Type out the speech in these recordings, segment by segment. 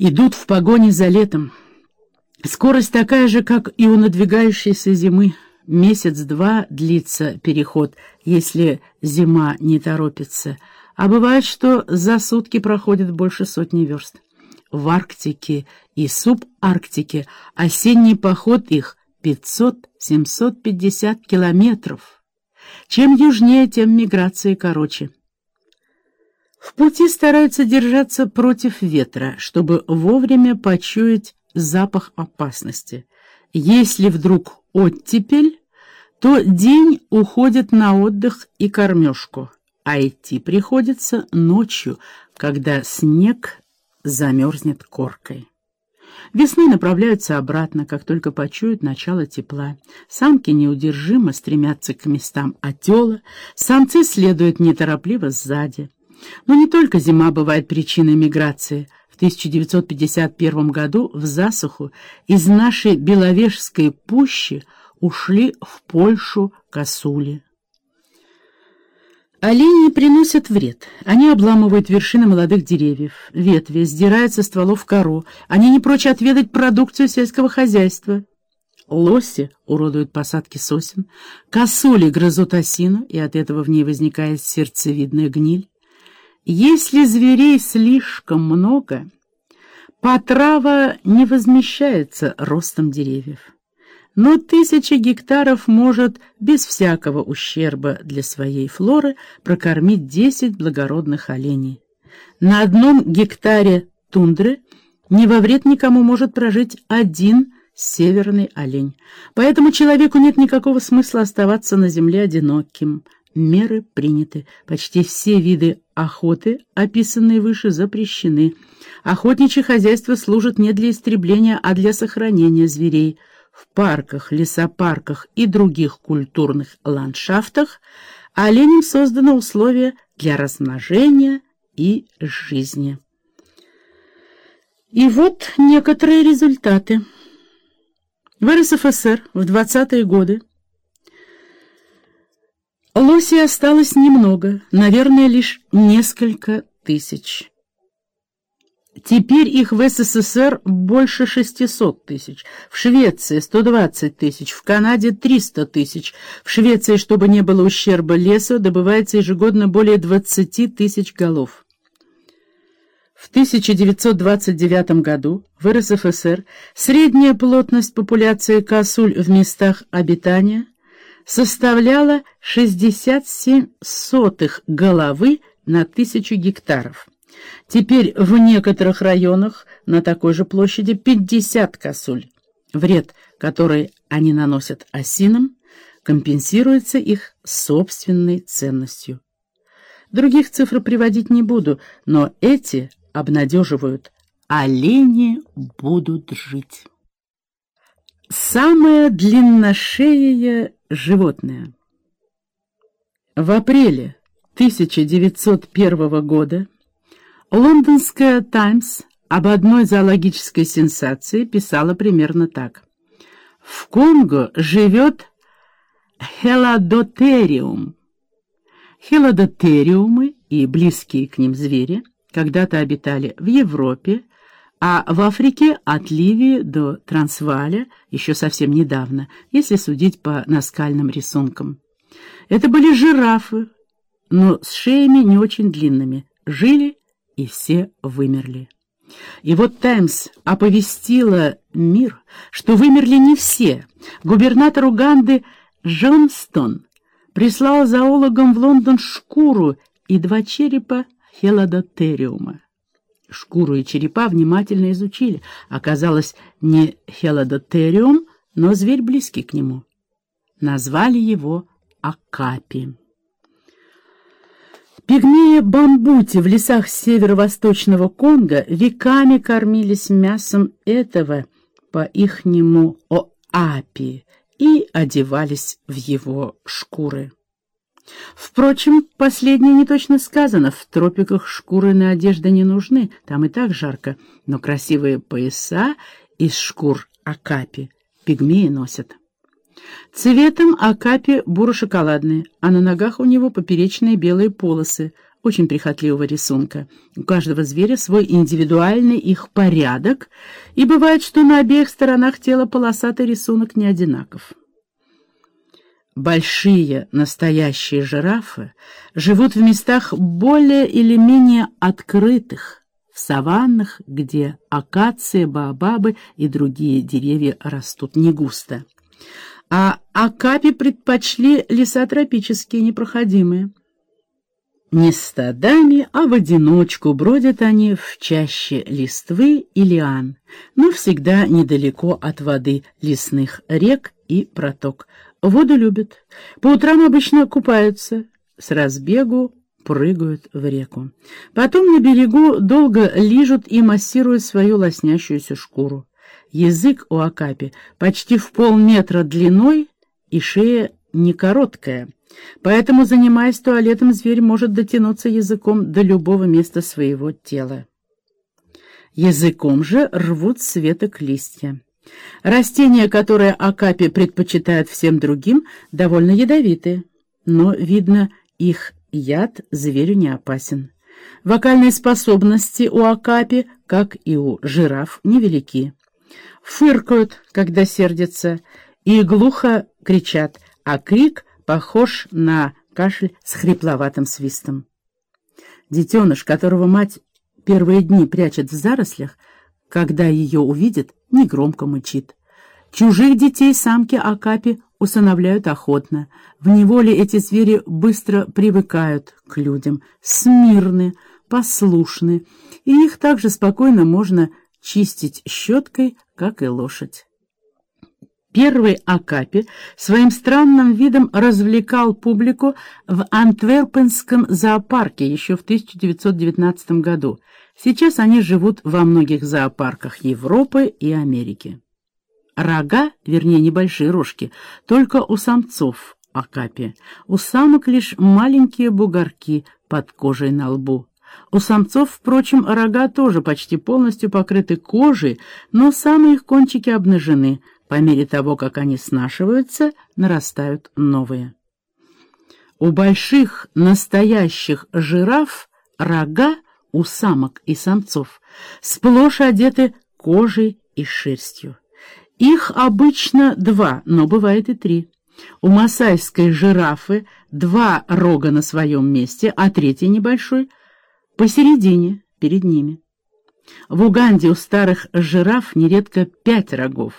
идут в погоне за летом. Скорость такая же, как и у надвигающейся зимы. Месяц-два длится переход, если зима не торопится, а бывает, что за сутки проходит больше сотни верст. В Арктике и субарктике осенний поход их 500-750 километров. Чем южнее, тем миграции короче. В пути стараются держаться против ветра, чтобы вовремя почуять запах опасности. Если вдруг оттепель, то день уходит на отдых и кормежку, а идти приходится ночью, когда снег замерзнет коркой. Весны направляются обратно, как только почуют начало тепла. Самки неудержимо стремятся к местам отела, самцы следуют неторопливо сзади. Но не только зима бывает причиной миграции. В 1951 году в засуху из нашей Беловежской пущи ушли в Польшу косули. Олени приносят вред. Они обламывают вершины молодых деревьев, ветви, сдирают со стволов кору. Они не прочь отведать продукцию сельского хозяйства. Лоси уродуют посадки сосен, косули грызут осину, и от этого в ней возникает сердцевидная гниль. Если зверей слишком много, потрава не возмещается ростом деревьев но тысяча гектаров может без всякого ущерба для своей флоры прокормить 10 благородных оленей. На одном гектаре тундры не во вред никому может прожить один северный олень. Поэтому человеку нет никакого смысла оставаться на земле одиноким. Меры приняты. Почти все виды охоты, описанные выше, запрещены. Охотничье хозяйство служит не для истребления, а для сохранения зверей – в парках, лесопарках и других культурных ландшафтах оленям созданы условия для размножения и жизни. И вот некоторые результаты. В РСФСР в 20-е годы лосей осталось немного, наверное, лишь несколько тысяч. Теперь их в СССР больше 600 тысяч, в Швеции 120 тысяч, в Канаде 300 тысяч. В Швеции, чтобы не было ущерба лесу, добывается ежегодно более 20 тысяч голов. В 1929 году в РСФСР средняя плотность популяции косуль в местах обитания составляла 67 сотых головы на тысячу гектаров. Теперь в некоторых районах на такой же площади 50 косуль. Вред, который они наносят осинам, компенсируется их собственной ценностью. Других цифр приводить не буду, но эти обнадеживают. Олени будут жить. Самое длинношеее животное. В апреле 1901 года Лондонская «Таймс» об одной зоологической сенсации писала примерно так. В Конго живет хелодотериум. Хелодотериумы и близкие к ним звери когда-то обитали в Европе, а в Африке от Ливии до Трансваля еще совсем недавно, если судить по наскальным рисункам. Это были жирафы, но с шеями не очень длинными, жили и все вымерли. И вот «Таймс» оповестила мир, что вымерли не все. Губернатор Уганды Джонстон прислал зоологам в Лондон шкуру и два черепа хелодотериума. Шкуру и черепа внимательно изучили. Оказалось, не хелодотериум, но зверь близкий к нему. Назвали его Акапи. Пигмеи бамбути в лесах северо-восточного Конго веками кормились мясом этого, по-ихнему, оапи, и одевались в его шкуры. Впрочем, последнее не точно сказано. В тропиках шкуры на одежде не нужны, там и так жарко, но красивые пояса из шкур акапи пигмеи носят. Цветом акапи буро-шоколадный, а на ногах у него поперечные белые полосы, очень прихотливого рисунка. У каждого зверя свой индивидуальный их порядок, и бывает, что на обеих сторонах тела полосатый рисунок не одинаков. Большие настоящие жирафы живут в местах более или менее открытых, в саваннах, где акации, баобабы и другие деревья растут не густо. А акапи предпочли леса тропические, непроходимые. Не стадами, а в одиночку бродят они в чаще листвы и лиан, но всегда недалеко от воды лесных рек и проток. Воду любят. По утрам обычно купаются, с разбегу прыгают в реку. Потом на берегу долго лижут и массируют свою лоснящуюся шкуру. Язык у акапи почти в полметра длиной и шея не короткая — Поэтому, занимаясь туалетом, зверь может дотянуться языком до любого места своего тела. Языком же рвут с веток листья. Растения, которые Акапи предпочитают всем другим, довольно ядовитые, но, видно, их яд зверю не опасен. Вокальные способности у Акапи, как и у жираф, невелики. Фыркают, когда сердятся, и глухо кричат, а крик — похож на кашель с хрипловатым свистом. Детеныш, которого мать первые дни прячет в зарослях, когда ее увидит, негромко мычит. Чужих детей самки Акапи усыновляют охотно. В неволе эти звери быстро привыкают к людям, смирны, послушны, и их также спокойно можно чистить щеткой, как и лошадь. Первый Акапи своим странным видом развлекал публику в Антверпенском зоопарке еще в 1919 году. Сейчас они живут во многих зоопарках Европы и Америки. Рога, вернее небольшие рожки, только у самцов Акапи. У самок лишь маленькие бугорки под кожей на лбу. У самцов, впрочем, рога тоже почти полностью покрыты кожей, но самые их кончики обнажены – по мере того, как они снашиваются, нарастают новые. У больших настоящих жираф рога у самок и самцов сплошь одеты кожей и шерстью. Их обычно два, но бывает и три. У масайской жирафы два рога на своем месте, а третий небольшой посередине, перед ними. В Уганде у старых жираф нередко пять рогов.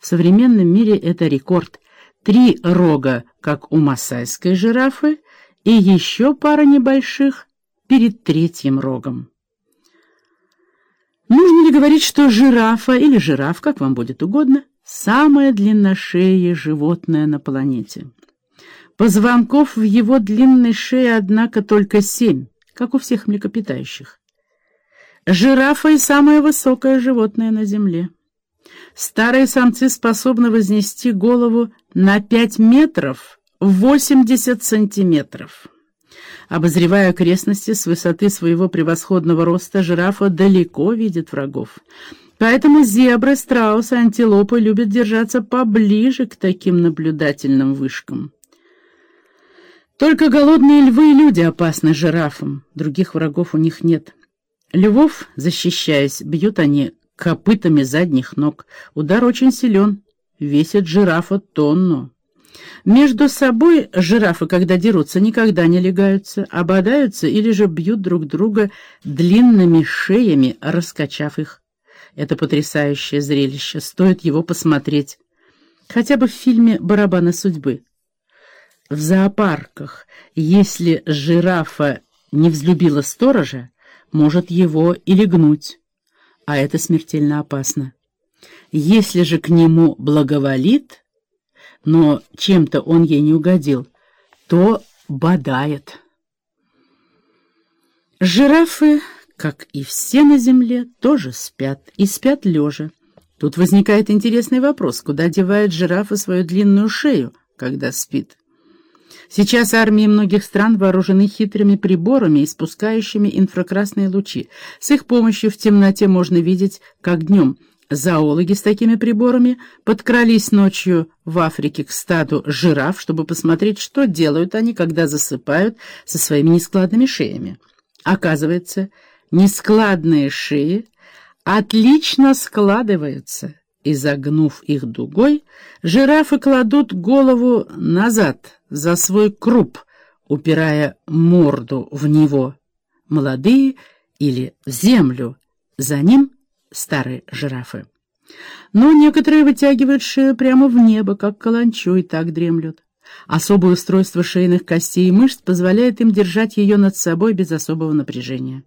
В современном мире это рекорд. Три рога, как у масайской жирафы, и еще пара небольших перед третьим рогом. Нужно ли говорить, что жирафа или жираф, как вам будет угодно, самое длинношее животное на планете? Позвонков в его длинной шее, однако, только семь, как у всех млекопитающих. Жирафа и самое высокое животное на Земле. Старые самцы способны вознести голову на 5 метров 80 сантиметров. Обозревая окрестности с высоты своего превосходного роста, жирафа далеко видит врагов. Поэтому зебры, страусы, антилопы любят держаться поближе к таким наблюдательным вышкам. Только голодные львы и люди опасны жирафам, других врагов у них нет. Львов, защищаясь, бьют они копытами задних ног. Удар очень силен, весит жирафа тонну. Между собой жирафы, когда дерутся, никогда не легаются, ободаются или же бьют друг друга длинными шеями, раскачав их. Это потрясающее зрелище, стоит его посмотреть. Хотя бы в фильме «Барабаны судьбы». В зоопарках, если жирафа не взлюбила сторожа, может его и легнуть а это смертельно опасно. Если же к нему благоволит, но чем-то он ей не угодил, то бодает. Жирафы, как и все на земле, тоже спят, и спят лежа. Тут возникает интересный вопрос, куда девает жирафа свою длинную шею, когда спит? Сейчас армии многих стран вооружены хитрыми приборами, испускающими инфракрасные лучи. С их помощью в темноте можно видеть, как днем, Зоологи с такими приборами подкрались ночью в Африке к стаду жираф, чтобы посмотреть, что делают они, когда засыпают со своими нескладными шеями. Оказывается, нескладные шеи отлично складываются, и, загнув их дугой, жирафы кладут голову назад за свой круп, упирая морду в него, молодые или в землю, за ним старые жирафы. Но некоторые вытягивают шею прямо в небо, как каланчу, и так дремлют. Особое устройство шейных костей и мышц позволяет им держать ее над собой без особого напряжения.